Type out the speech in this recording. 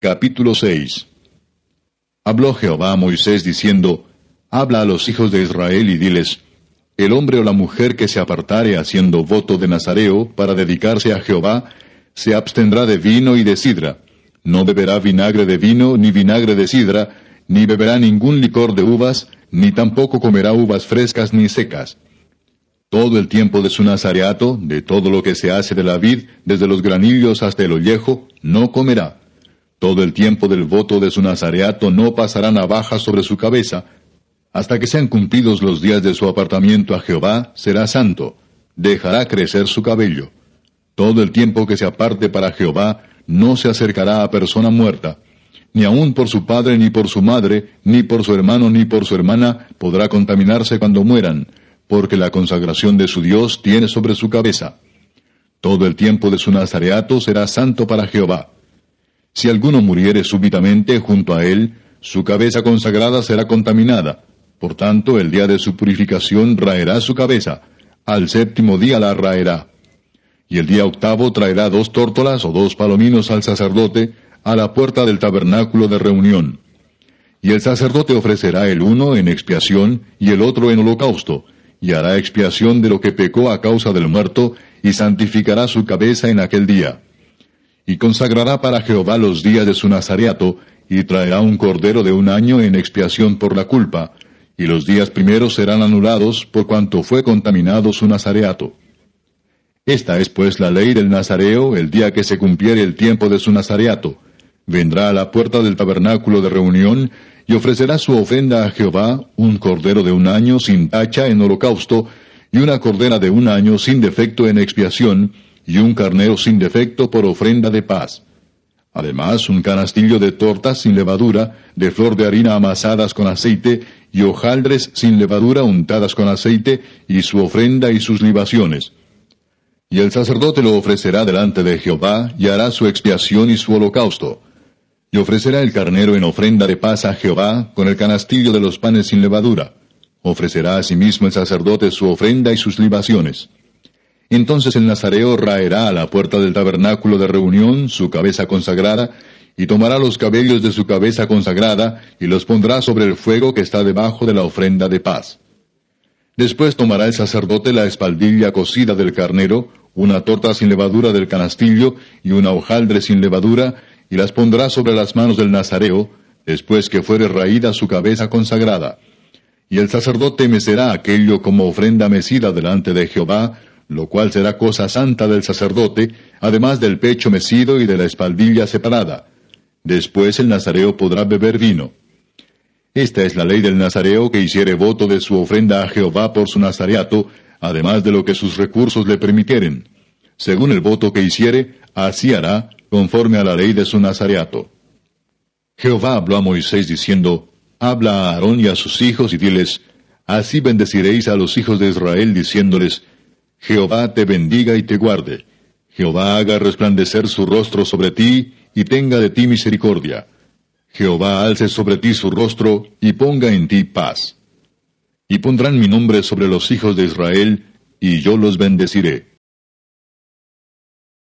Capítulo 6 Habló Jehová a Moisés diciendo, Habla a los hijos de Israel y diles, El hombre o la mujer que se apartare haciendo voto de Nazareo para dedicarse a Jehová, se abstendrá de vino y de sidra. No beberá vinagre de vino ni vinagre de sidra, ni beberá ningún licor de uvas, ni tampoco comerá uvas frescas ni secas. Todo el tiempo de su nazareato, de todo lo que se hace de la vid, desde los granillos hasta el ollejo, no comerá. Todo el tiempo del voto de su nazareato no pasará navaja sobre su cabeza. Hasta que sean cumplidos los días de su apartamiento a Jehová, será santo. Dejará crecer su cabello. Todo el tiempo que se aparte para Jehová, no se acercará a persona muerta ni aun por su padre, ni por su madre, ni por su hermano, ni por su hermana, podrá contaminarse cuando mueran, porque la consagración de su Dios tiene sobre su cabeza. Todo el tiempo de su nazareato será santo para Jehová. Si alguno muriere súbitamente junto a él, su cabeza consagrada será contaminada. Por tanto, el día de su purificación raerá su cabeza. Al séptimo día la raerá. Y el día octavo traerá dos tórtolas o dos palominos al sacerdote, a la puerta del tabernáculo de reunión. Y el sacerdote ofrecerá el uno en expiación y el otro en holocausto, y hará expiación de lo que pecó a causa del muerto, y santificará su cabeza en aquel día. Y consagrará para Jehová los días de su nazareato, y traerá un cordero de un año en expiación por la culpa, y los días primeros serán anulados por cuanto fue contaminado su nazareato. Esta es pues la ley del nazareo el día que se cumpliere el tiempo de su nazareato, vendrá a la puerta del tabernáculo de reunión y ofrecerá su ofrenda a Jehová un cordero de un año sin tacha en holocausto, y una cordera de un año sin defecto en expiación, y un carnero sin defecto por ofrenda de paz. Además, un canastillo de tortas sin levadura, de flor de harina amasadas con aceite, y hojaldres sin levadura untadas con aceite, y su ofrenda y sus libaciones. Y el sacerdote lo ofrecerá delante de Jehová, y hará su expiación y su holocausto y ofrecerá el carnero en ofrenda de paz a Jehová con el canastillo de los panes sin levadura. Ofrecerá asimismo el sacerdote su ofrenda y sus libaciones. Entonces el nazareo raerá a la puerta del tabernáculo de reunión su cabeza consagrada, y tomará los cabellos de su cabeza consagrada, y los pondrá sobre el fuego que está debajo de la ofrenda de paz. Después tomará el sacerdote la espaldilla cocida del carnero, una torta sin levadura del canastillo, y una hojaldre sin levadura, y las pondrá sobre las manos del Nazareo, después que fuere raída su cabeza consagrada. Y el sacerdote mecerá aquello como ofrenda mecida delante de Jehová, lo cual será cosa santa del sacerdote, además del pecho mecido y de la espaldilla separada. Después el Nazareo podrá beber vino. Esta es la ley del Nazareo que hiciere voto de su ofrenda a Jehová por su nazareato, además de lo que sus recursos le permitieren. Según el voto que hiciere, así hará, conforme a la ley de su nazareato. Jehová habló a Moisés diciendo, Habla a Aarón y a sus hijos y diles, Así bendeciréis a los hijos de Israel diciéndoles, Jehová te bendiga y te guarde. Jehová haga resplandecer su rostro sobre ti y tenga de ti misericordia. Jehová alce sobre ti su rostro y ponga en ti paz. Y pondrán mi nombre sobre los hijos de Israel, y yo los bendeciré.